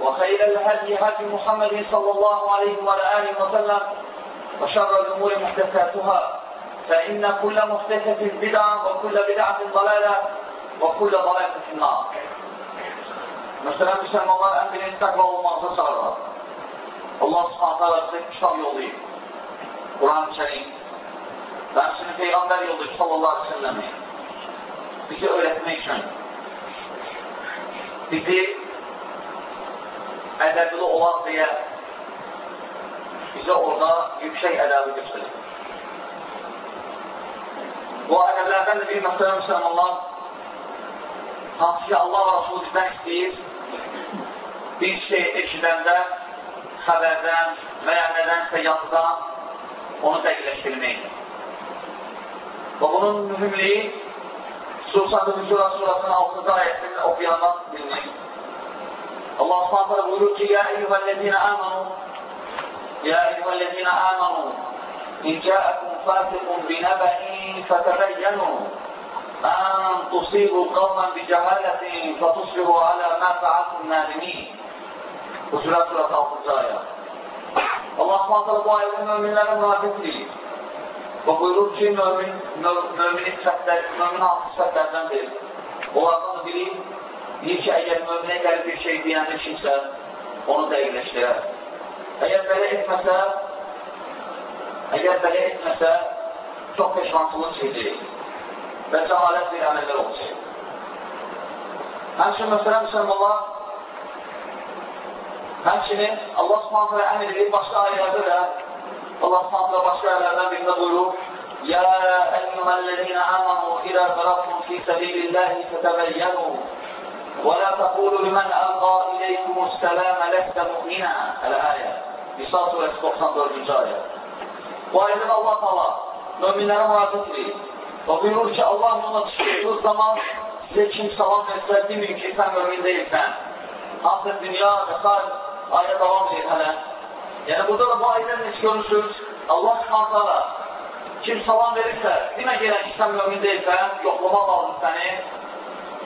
وخير الهدي هدي محمد صلى الله عليه واله وسلم وشر الأمور محدثاتها فإن كل محدثة بدعة وكل بدعة ضلالة وكل ضلالة في النار مثلاً بسم الله أهل التقوى ومعطى سعر الله سبحانه وتعالى بسم الله يوضيه قرآن الشريم ben seni peygamber yolduk sallallahu aleyhi ve sellem'e. Bizi öğretmek için. Bizi ədəbli olaq deyə bizə orada yüksək ədəbi göstərir. Bu ədəblərdən də bir məsələ müsəlmanlar hansı ki Allah və Rasulü bizdən istəyir bir şey eşidəndə xəbərdən və ya nədənsə yazıdan onu dəqiqləşdirmək. Və bunun mühümliyi Susandı Müsura surasının 6-cı ayətini oxuyandan bilmək. الله صافر بقول يا أيها الذين آمنوا يا أيها الذين آمنوا إن جاءكم فاسق بنبأ فتبينوا أن تصيبوا قوما بجهالة فتصبحوا على ما فعلتم نادمين وسورة سورة من Allah من bu من möminlərə من edir. من buyurur من mömin, من səhvlər, من altı من deyil. من biri Deyir ki, əgər möminə gəlir bir şey deyən kimsə, onu dəqiqləşdirər. Əgər belə etməsə, əgər belə etməsə, çox peşmançılıq çekirik və cəhalət bir əməllər olacaq. Həmçin, məsələn, müsəlmanlar, həmçinin Allah subhanətlə əmr edir, başqa ayələrdə də Allah subhanətlə başqa ayələrdən birində buyurur, Yə əyyühəl-ləzinə əmənu ilə qələqtum fi səbililləhi fətəbəyyənu ولا تقولوا لمن ألقى إليكم السلام لست مؤمنا الآية Nisa surəsi 94-cü ayə. Bu ayədən Allah Allah möminlərə müraciət edir. O buyurur ki, Allah yola çıxdığınız zaman sizə kim salam versə, demin ki, sən mümin deyilsən. Hansı dünya və sair ayə davam edir hələ. Yəni, burada da bu ayədən heç görürsünüz, Allah subhanətələ kim salam verirsə, demə gələn ki, sən mümin deyilsən, yoxlamaq lazım səni.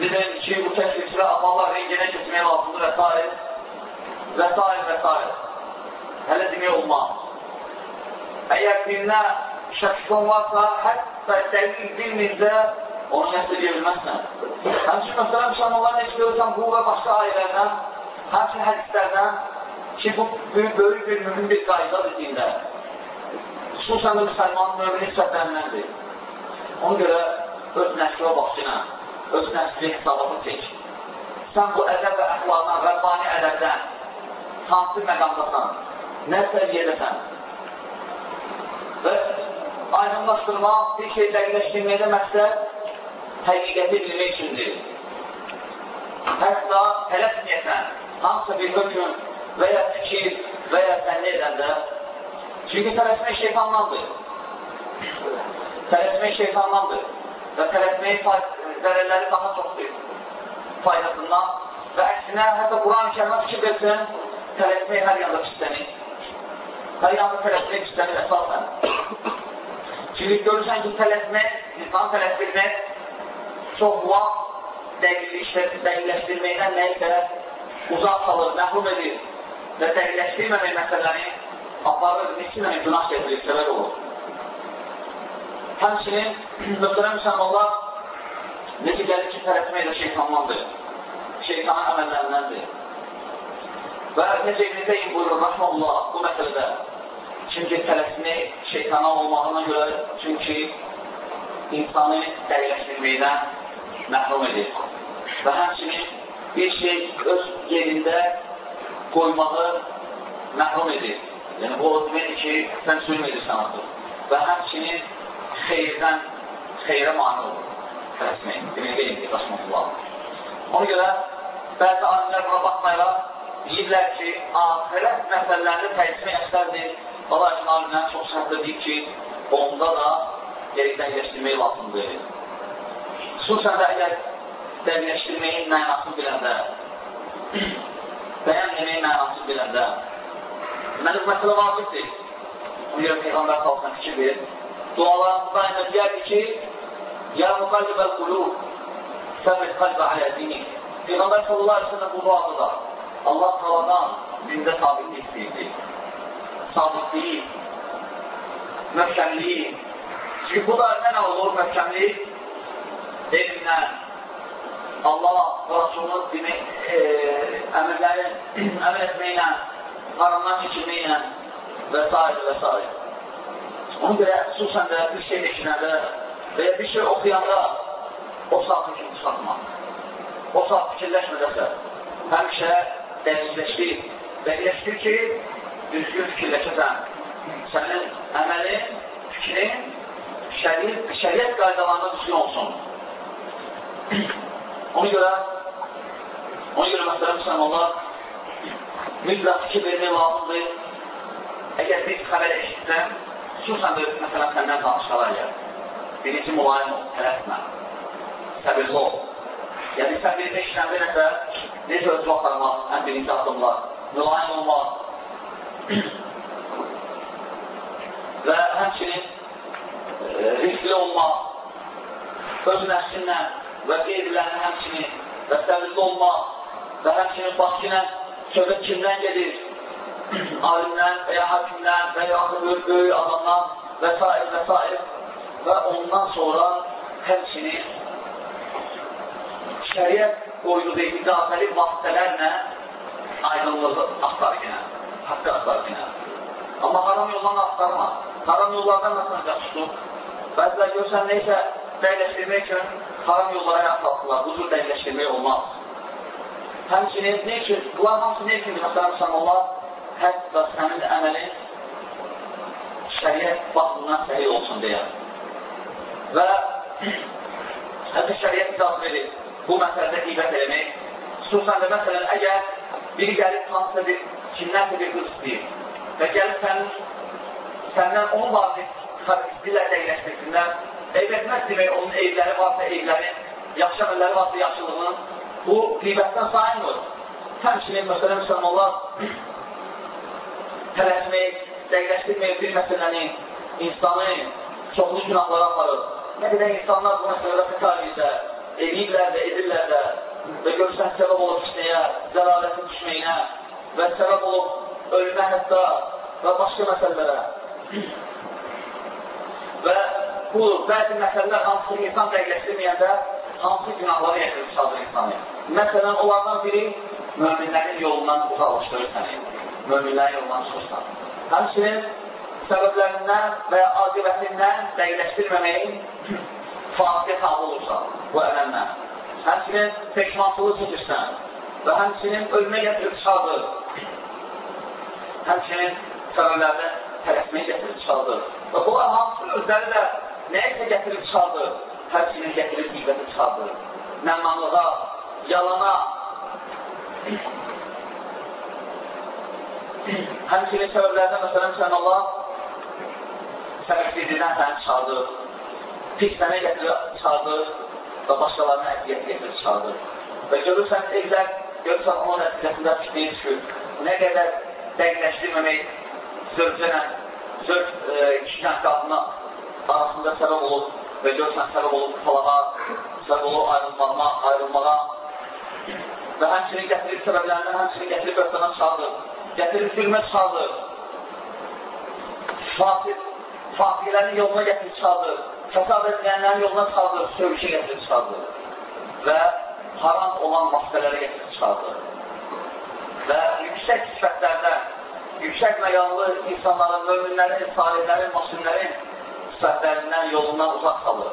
Dedin ki, bu təşvikçilər Allah renginə keçmək lazımdır və s. və s. və s. Hələ demək olmaz. Əgər birinə şəkilən varsa, hətta dəqiq bilmirsə, onu nəsə bilməzsən. Həmçin, məsələn, müsəlmanlar necə görürsən bu və başqa ayələrdən, həmçin hədislərdən ki, bu böyük, böyük bir mühüm bir qaydadır dində. Xüsusən də müsəlmanın müminin səhvlərindəndir. Ona görə öz nəslə başına, öz nəsli hesabatı çək. Sən bu ədəb və əxlardan, Rəbbani ədəbdən hansı məqamdasan, nə səviyyədəsən və aydınlaşdırmaq, bir şey dəqiqləşdirməkdə məqsəd həqiqəti bilmək üçündür. Hətta tələsməyəsən, hansısa bir höküm və ya fikir və ya sənli edəndə, çünki tələsmək şeytandandır. Tələsmək şeytandandır və tələsməyin zərərləri daha çoxdur faydasından və əksinə, hətta Quran-ı kərimə fikir versin, tələsmək hər yanda pistlənir. Hər yanda tələsmək pistlənir əsasən. Çünki görürsən ki, tələsmək, insan tələsdirmək çox vaxt dəqiqləşdirməkdən nəyisə uzaq qalır, məhrum edir və dəqiqləşdirməmək məsələni aparır, neçinə günah getirir, səbəb olur. Həmçinin, mühtərəm müsəlmanlar gəlir ki, tələsmək də şeytandandır, şeytanın əməllərindəndir. Və necə İbn Qeym buyurur, rəhməllah, bu məsələdə çünki tələsini şeytana olmağına görə, çünki insanı dəqiqləşdirməkdən məhrum edir. Və həmçinin bir şey öz yerində qoymağı məhrum edir. Yəni, bu deməkdir ki, sən sülm edirsən artıq. Və həmçinin xeyirdən, xeyrə mani olur. Tələsmək, demək deyil ki, Rasulullah. Ona görə bəzi alimlər buna baxmayaraq deyirlər ki, ahirət məsələlərində təqsimi əsərdir. Valla üçün alimlər çox səhvdə deyir ki, onda da gerəkdən geçirmək lazımdır. Xüsusən də əgər dəqiqləşdirməyin mənasını biləndə, bəyan yeməyin mənasını biləndə, deməli, bu məsələ vacibdir. Ona görə Peyğəmbər salsın fikir verir. Dualarımızda deyərdi ki, Ya müqallibəl qulub, səbir qalbə alə dini. Peyğəmbər sallallahu aleyhi ve sellem bu duada da Allah taladan dində sabitlik istəyirdi. Sabitliyi, möhkəmliyi. Çünki bu da nə olur möhkəmlik? Elmlə, Allah və Rasulunun dini, e, əmrləri əmr etməklə, haramdan çəkilməklə və s. və s. Ona görə xüsusən də bir şey eşinəndə və ya bir şey oxuyanda o saatı kimi çıxartmaq. O saat fikirləşmədəsə, həmişə dəqiqləşdir. Dəqiqləşdir ki, düzgün fikirləşəsən. Sənin əməlin, fikrin, şəriyyət, şəriyyət qaydalarına düzgün olsun. Ona görə, ona görə məsələn, müsəlmanlar mütləq fikir vermək lazımdır. Əgər bir xəbər eşitsən, xüsusən də məsələn səndən danışqalar gəlir. Birinci mülayim ol, tələsmə, səbirli ol. Yəni, səbirli işləndə nəsə, necə özü baxarmaq, ən birinci addımlar, mülayim olmaq və həmçinin e, riskli olmaq, öz nəfsinlə və qeyrilərini həmçinin və səbirli olmaq və həmçinin bax ki, söhbət kimdən gedir? alimdən və ya hakimdən və ya böyük, böyük adamdan və s. və s. və ondan sonra həmçinin şəriət qoyduğu idaməli vasitələrlə aydınlığı axtar yenə, haqqı axtar yenə. Amma haram yoldan axtarma. Haram yollardan məsələn yaxşıdır. Bəzilər görsən, neysə dəqiqləşdirmək üçün haram yollara yaxşaltırlar. Bu cür dəqiqləşdirmək olmaz. Həmçinin, ne üçün, bunlar hamısı ne üçündür? Məsələn, müsəlmanlar, hətta sənin əməlin şəriət baxımından səhih olsun deyə. Və hətta şəriət icazə verir bu məsələdə qeybət eləmək. Xüsusən də, məsələn, əgər biri gəlib hansısa bir kimlərsə bir qız istəyir və gəlib sənin, səndən onu vazib dillər dəqiqləşdirsinlər, eyb etməz demək, onun eyvləri varsa eyvlərin, yaxşı əməlləri varsa yaxşılığının, bu qeybətdən sayılmır. Həmçinin, məsələn, müsəlmanlar tələsmək, dəqiqləşdirmək bir məsələni, insanı çoxlu günahlara aparır. Nə qədər insanlar bu məsələdə xətar edirlər, eləyirlər də, edirlər də və görürsən səbəb olub işləyə, zəlalətin düşməyinə və səbəb olub ölümə hətta və başqa məsələlərə. və bu, bəzi məsələlər hansı insan dəqiqləşdirməyəndə hansı günahları yetirir çaldır insanı. Məsələn, onlardan biri möminlərin yolundan uzaqlaşdırır səni. Möminlərin yolundan çıxırsan. Həmçinin səbəblərindən və aqibətindən dəqiqləşdirməməyin fasiqə tabi olursa bu əməllə. Həmçinin peşmançılığı çəkirsən və həmçinin ölümə gətirib çıxardır. Həmçinin səbəblərdə tələsməyə gətirib çıxardır. Və bunlar hamısı özləri də nəyisə gətirib çıxardır, həmçinin gətirib qiybəti çıxardır. Nəmmanlığa, yalana, həmçinin səbəblərdə, məsələn, sən Allah səbəbsizlikdən səni çıxardır fitnəni gətirir, çıxardır və başqalarına əziyyət gətirir, çıxardır. Və görürsən, evlər, görürsən, onun nəticəsində fitneyi düşür. Nə qədər dəqiqləşdirməmək zövcənə, zövc e, kişidən qadına arasında səbəb olub və görürsən, səbəb olub talağa, səbəb olub ayrılmağa, ayrılmağa və həmçinin gətirib səbəblərindən həmçinin gətirib öhtədən çıxardır. Gətirib zülmə çıxardır. Fatih, fatihlərin yoluna gətirib çıxardır fəsad edilənlərin yoluna çıxardır, sövüşə gətirib çıxardır və haram olan vasitələrə gətirib çıxardır və yüksək yüksək məqamlı insanların, möminlərin, salihlərin, masimlərin sifətlərindən, yolundan uzaq qalır.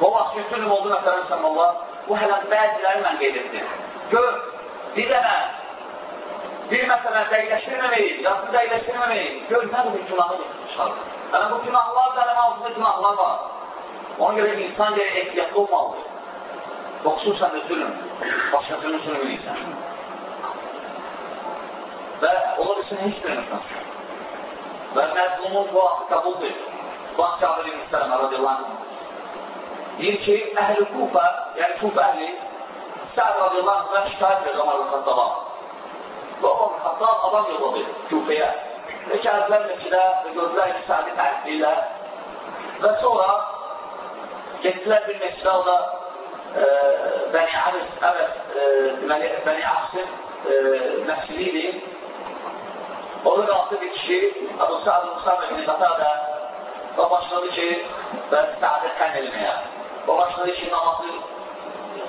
O vaxt ki, zülm oldu, məsələn, səmallah, bu hələ bəziləri mən qeyd etdim. Gör, bir dənə, bir məsələ dəqiqləşdirməməyik, yaxın dəqiqləşdirməməyik, gör, nə bu günahı çıxarır. Yəni, bu günahlar, sənin altında günahlar var. Ona görə insan gəlir ehtiyatlı olmalıdır. Və xüsusən də zülm, başqasının zülm edirsən. Və ola bilsin, heç bilmirsən. Və məzlumun bu axı qəbuldur. Bu axı Cabir ibn Sələmə radiyallahu anh. Deyir ki, əhl-i Kufa, yəni Kufa əhli, Səd radiyallahu anh şikayət edir Ömər Xattaba. Və Ömər Xattab adam yolladı Kufəyə. Və gəldilər Məkidə və gördülər ki, Sədi təhlillər. Və sonra getdilər bir məsələ, o da e, Bəni Abis, Əbəs, e, deməli, Bəni Absin e, məsili idi. Onu qalxdı bir kişi, Əbu Sa'd Muxtar ibn Qatada və başladı ki, və Sa'də tən eləməyə. O başladı ki, namazı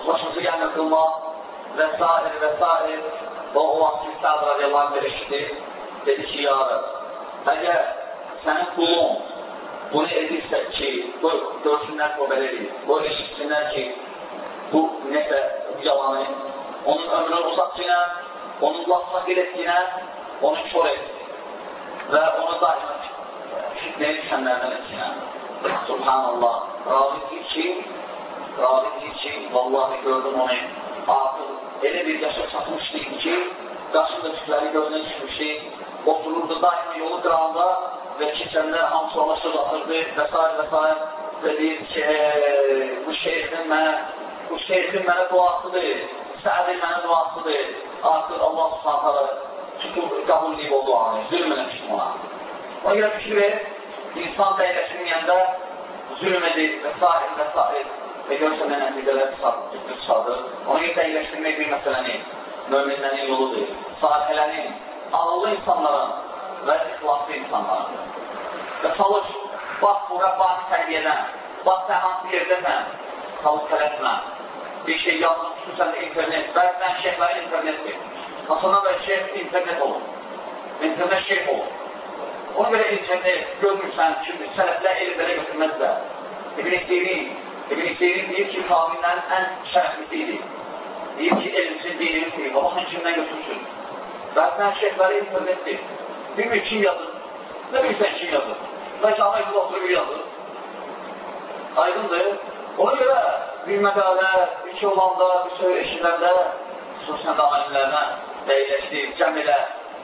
başımızı gəlmə qılmaq və s. və s. Və o vaxt ki, Sa'd radiyallahu anh verişdi, dedi ki, yarı, əgər sənin qulun bunu edirsə ki, qoy görsünlər o belə edir, qoy eşitsinlər ki, bu necə yalanı, onun ömrünü uzatdığına, onun lafına etdiyinə, onu kör et və onu daima fitnəyə düşənlərdən etsinə. Subhanallah. Ravi deyir ki, Ravi deyir ki, vallahi gördüm onu, artıq elə bir yaşa çatmışdı ki, qaşında tükləri gözünə düşmüşdü, otururdu daima yolu qıranda və keçənlər hamısı ona söz atırdı və s. və s. və deyir ki, e, bu şeyhin mənə, bu şeyhin mənə duasıdır, Səədin mənə duasıdır, artıq Allah subhanətələ tutub, qəbul edib o duanı, zülm eləmişdim ona. Ona görə fikir ver, insan dəyləşməyəndə zülm edir və s. və s. və görsə mənə nəticələr çıxardır. Ona görə dəyləşdirmək bir məsələni, möminlərin yoludur, salihələrin, ağıllı insanların və ixlaslı insanlardır. Və çalış, bax bu Rəbbani tərbiyədən, bax sən hansı yerdəsən, çalış tələsmə. Bir şey yazın, xüsusən də internet, bəzən şeyhləri internetdir. Hasanlar və şeyh internet olur. İnternet şeyh olur. Ona görə internet görmürsən, çünki sələflər elm belə götürməzlər. İbn-i Sirin, İbn-i Sirin deyir ki, kavimlərin ən şərəflisi idi. Deyir ki, elmsin, dinini sevir. Baxın kimdən götürsün. Bəzən şeyhləri internetdir. Bilmir kim yazır, nə bilsən kim yazır. Bəlkə ana yıkıda oturub yazır. Aydındır. Ona görə bir məqalə, bir şey olanda, bir şey eşiləndə, xüsusən də alimlərlə dəyləşdir, cəm elə,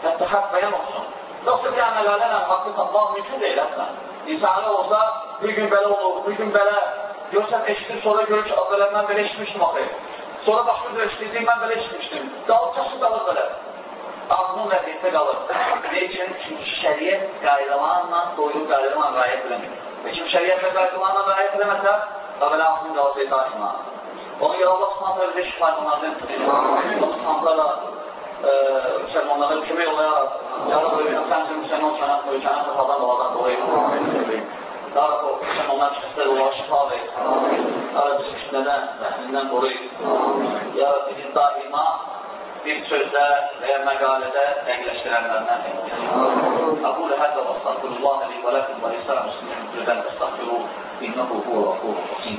hətta haqq bəyan olsun. Yoxsa bir məqalərlə haqqı tapmaq mümkün deyil hətta. İnsanı olsa, bir gün belə olur, bir gün belə, görsən eşitir, sonra görür ki, belə mən belə eşitmişdim axı. Sonra başqa bir eşitdim, mən belə eşitmişdim. Qalıb çası qalır belə ağlın vəziyyətdə qalır. Ne üçün? Çünki şəriyyət qaydalarla, doyduğu qaydalarla rayət eləmir. Və kim şəriyyət və qaydalarla rayət eləməsə, qabələ ağlın qalacaq daima. Ona görə Allah subhanətlə özü şifaynlardan Allah subhanətlə müsəlmanlara kömək olaraq, ya Rabbi, sən üçün müsəlman sənət ölkənin xatadan qaladan dolayı. Ya Rabbi, müsəlmanlar şəxslər olaraq şifa ver. Ya Rabbi, fitnədən, rəhmindən qoruyur. Ya Rabbi, biz daima bir sözdə və ya məqalədə dəqiqləşdirənlərdən أقول هذا وأستغفر الله لي ولكم ولسائر المسلمين جدا فاستغفروه إنه هو الغفور الرحيم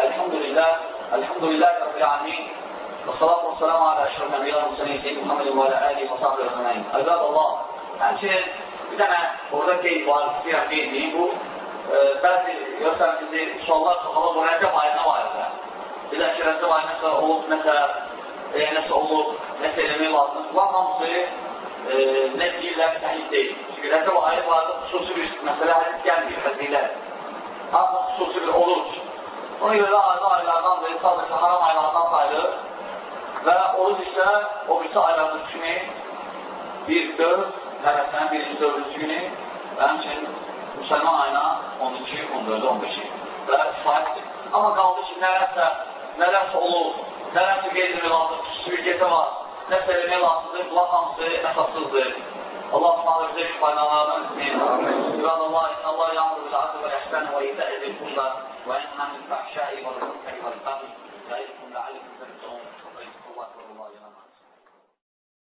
الحمد لله الحمد لله رب العالمين والصلاة والسلام على أشرف الأنبياء والمرسلين سيدنا محمد وعلى آله وصحبه أجمعين عباد الله Həmçinin bir dənə orada qeyd var, istəyirəm qeyd deyim bu bəzi görsən bizi suallar çoxalıb bu rəcəb ayına barədə. Bilək ki, rəcəb ayına nəsə olub, nəsə e, nəsə olub, nəsə eləmək lazım. Bunlar hamısı e, nə deyirlər, səhid deyil. Çünki rəcəb ayı barədə xüsusi bir məsələ hədis gəlmir, fəzillər. Hamı xüsusi bir olur. Ona görə ayrı aylardandır, sadəcə haram aylardan sayılır və oruc isə o birisi aylardır kimi bir dörd, tərəfdən birinci dördüncü günü və həmçinin müsəlman ayına 12, 14, 15 və kifayətdir. Amma qaldı ki, nərəsə, nərəsə olur, nərəsə qeydimək lazım, xüsusiyyətə var, nəsə eləmək lazımdır, bunlar hamısı əsassızdır. Allah subhanə bizə faydalarını etsin. İbadallah, Allah yağmur bil-aqı və əhsən və izə edir kulla və enhəmin fəhşəi və